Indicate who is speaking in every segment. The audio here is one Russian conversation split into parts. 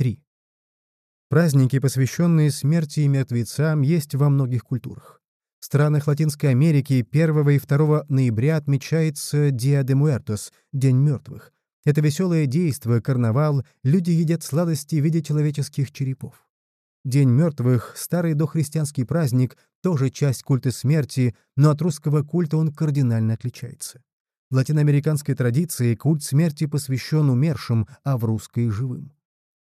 Speaker 1: 3. Праздники, посвященные смерти и мертвецам, есть во многих культурах. В странах Латинской Америки 1 и 2 ноября отмечается Dia de Muertos — День мертвых. Это веселое действо, карнавал, люди едят сладости в виде человеческих черепов. День мертвых — старый дохристианский праздник, тоже часть культа смерти, но от русского культа он кардинально отличается. В латиноамериканской традиции культ смерти посвящен умершим, а в русской — живым.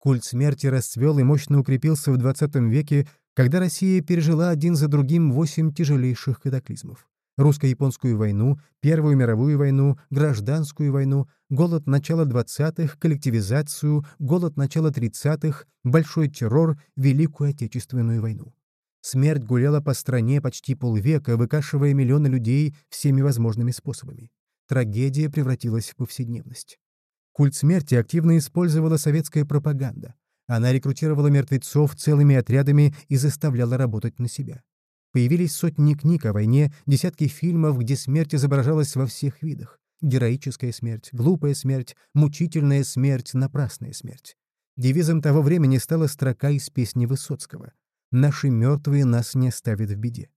Speaker 1: Культ смерти расцвел и мощно укрепился в XX веке, когда Россия пережила один за другим восемь тяжелейших катаклизмов. Русско-японскую войну, Первую мировую войну, Гражданскую войну, голод начала 20-х, коллективизацию, голод начала 30-х, Большой террор, Великую Отечественную войну. Смерть гуляла по стране почти полвека, выкашивая миллионы людей всеми возможными способами. Трагедия превратилась в повседневность. Культ смерти активно использовала советская пропаганда. Она рекрутировала мертвецов целыми отрядами и заставляла работать на себя. Появились сотни книг о войне, десятки фильмов, где смерть изображалась во всех видах. Героическая смерть, глупая смерть, мучительная смерть, напрасная смерть. Девизом того времени стала строка из песни Высоцкого «Наши мертвые нас не оставят в беде».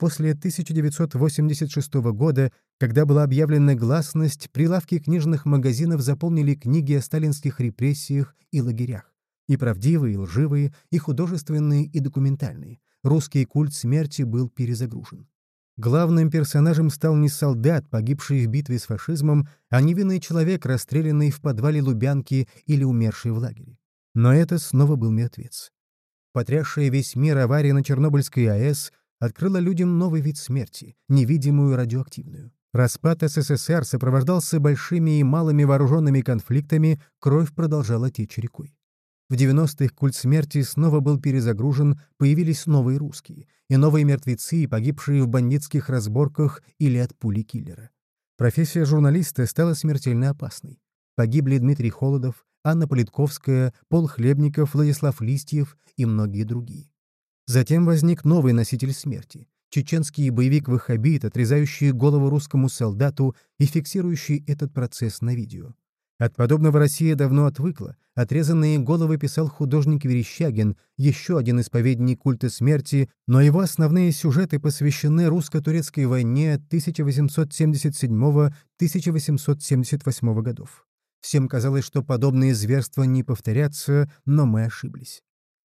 Speaker 1: После 1986 года, когда была объявлена гласность, прилавки книжных магазинов заполнили книги о сталинских репрессиях и лагерях. И правдивые, и лживые, и художественные, и документальные. Русский культ смерти был перезагружен. Главным персонажем стал не солдат, погибший в битве с фашизмом, а невинный человек, расстрелянный в подвале Лубянки или умерший в лагере. Но это снова был мертвец. Потрясшая весь мир авария на Чернобыльской АЭС открыла людям новый вид смерти, невидимую радиоактивную. Распад СССР сопровождался большими и малыми вооруженными конфликтами, кровь продолжала течь рекой. В 90-х культ смерти снова был перезагружен, появились новые русские, и новые мертвецы, погибшие в бандитских разборках или от пули киллера. Профессия журналиста стала смертельно опасной. Погибли Дмитрий Холодов, Анна Политковская, Пол Хлебников, Владислав Листьев и многие другие. Затем возник новый носитель смерти — чеченский боевик-ваххабит, отрезающий голову русскому солдату и фиксирующий этот процесс на видео. От подобного Россия давно отвыкла. Отрезанные головы писал художник Верещагин, еще один исповедник культа смерти, но его основные сюжеты посвящены русско-турецкой войне 1877-1878 годов. Всем казалось, что подобные зверства не повторятся, но мы ошиблись.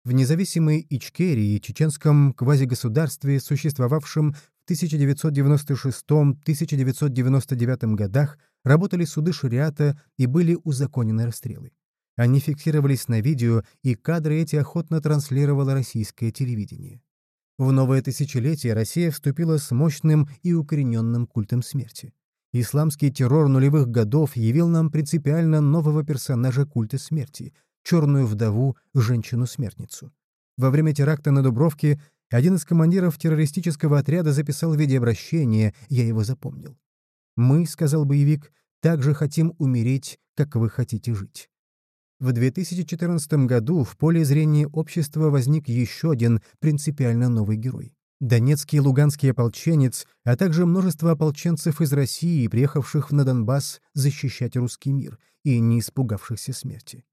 Speaker 1: В независимой Ичкерии, чеченском квазигосударстве, существовавшем в 1996-1999 годах, работали суды шариата и были узаконены расстрелы. Они фиксировались на видео, и кадры эти охотно транслировало российское телевидение. В новое тысячелетие Россия вступила с мощным и укорененным культом смерти. Исламский террор нулевых годов явил нам принципиально нового персонажа культа смерти — черную вдову, женщину-смертницу. Во время теракта на Дубровке один из командиров террористического отряда записал видеообращение, я его запомнил. «Мы, — сказал боевик, — также хотим умереть, как вы хотите жить». В 2014 году в поле зрения общества возник еще один принципиально новый герой. Донецкий и луганский ополченец, а также множество ополченцев из России, приехавших на Донбасс защищать русский мир и не испугавшихся смерти.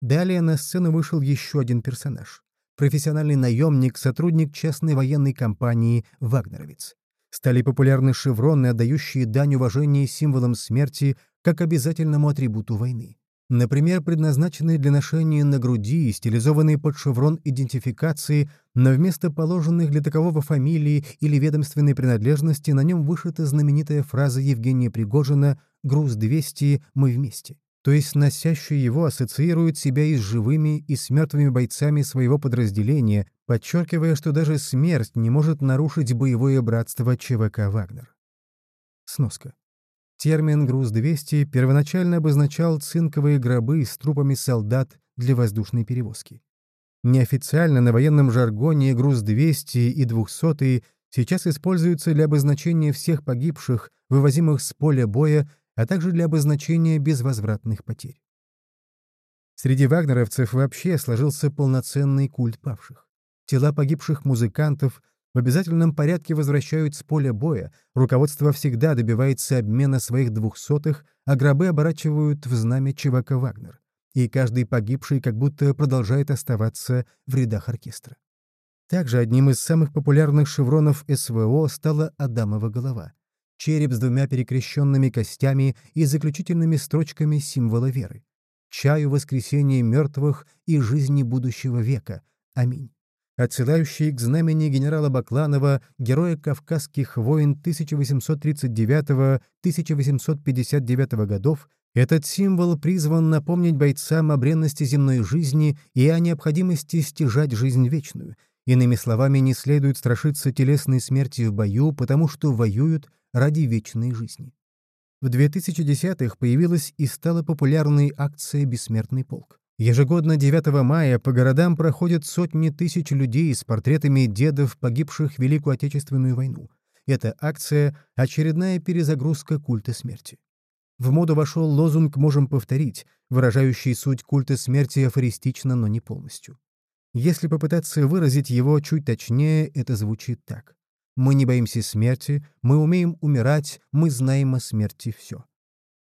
Speaker 1: Далее на сцену вышел еще один персонаж. Профессиональный наемник, сотрудник частной военной компании «Вагнеровец». Стали популярны шевроны, отдающие дань уважения символам смерти как обязательному атрибуту войны. Например, предназначенные для ношения на груди, стилизованные под шеврон идентификации, но вместо положенных для такового фамилии или ведомственной принадлежности на нем вышита знаменитая фраза Евгения Пригожина «Груз 200, мы вместе» то есть носящий его ассоциирует себя и с живыми, и с мертвыми бойцами своего подразделения, подчеркивая, что даже смерть не может нарушить боевое братство ЧВК «Вагнер». Сноска. Термин «груз-200» первоначально обозначал цинковые гробы с трупами солдат для воздушной перевозки. Неофициально на военном жаргоне «груз-200» и «200» сейчас используются для обозначения всех погибших, вывозимых с поля боя а также для обозначения безвозвратных потерь. Среди вагнеровцев вообще сложился полноценный культ павших. Тела погибших музыкантов в обязательном порядке возвращают с поля боя, руководство всегда добивается обмена своих двухсотых, а гробы оборачивают в знамя ЧВК «Вагнер». и каждый погибший как будто продолжает оставаться в рядах оркестра. Также одним из самых популярных шевронов СВО стала Адамова голова. Череп с двумя перекрещенными костями и заключительными строчками символа веры. «Чаю воскресения мертвых и жизни будущего века. Аминь» отсылающий к знамени генерала Бакланова, героя Кавказских войн 1839-1859 годов, этот символ призван напомнить бойцам о бренности земной жизни и о необходимости стяжать жизнь вечную. Иными словами, не следует страшиться телесной смерти в бою, потому что воюют ради вечной жизни. В 2010-х появилась и стала популярной акция «Бессмертный полк». Ежегодно 9 мая по городам проходят сотни тысяч людей с портретами дедов, погибших в Великую Отечественную войну. Эта акция — очередная перезагрузка культа смерти. В моду вошел лозунг «можем повторить», выражающий суть культа смерти афористично, но не полностью. Если попытаться выразить его чуть точнее, это звучит так. «Мы не боимся смерти, мы умеем умирать, мы знаем о смерти все».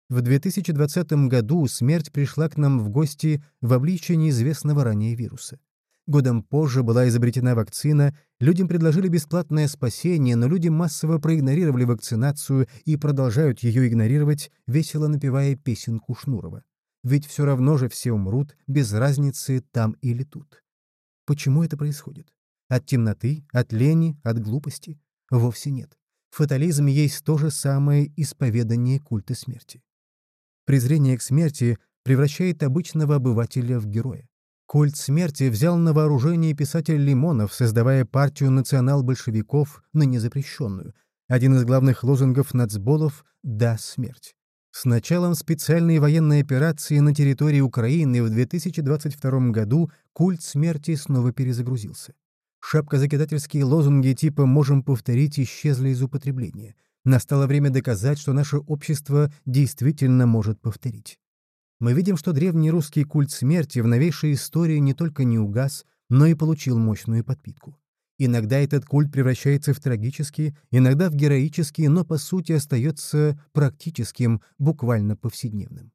Speaker 1: В 2020 году смерть пришла к нам в гости в обличии неизвестного ранее вируса. Годом позже была изобретена вакцина, людям предложили бесплатное спасение, но люди массово проигнорировали вакцинацию и продолжают ее игнорировать, весело напевая песенку Шнурова. Ведь все равно же все умрут, без разницы там или тут. Почему это происходит? От темноты, от лени, от глупости? Вовсе нет. Фатализм есть то же самое исповедание культа смерти. Презрение к смерти превращает обычного обывателя в героя. Культ смерти взял на вооружение писатель Лимонов, создавая партию национал-большевиков, ныне запрещенную. Один из главных лозунгов нацболов «Да, смерть». С началом специальной военной операции на территории Украины в 2022 году культ смерти снова перезагрузился. Шапкозакидательские лозунги типа «можем повторить» исчезли из употребления — Настало время доказать, что наше общество действительно может повторить. Мы видим, что древний русский культ смерти в новейшей истории не только не угас, но и получил мощную подпитку. Иногда этот культ превращается в трагический, иногда в героический, но по сути остается практическим, буквально повседневным.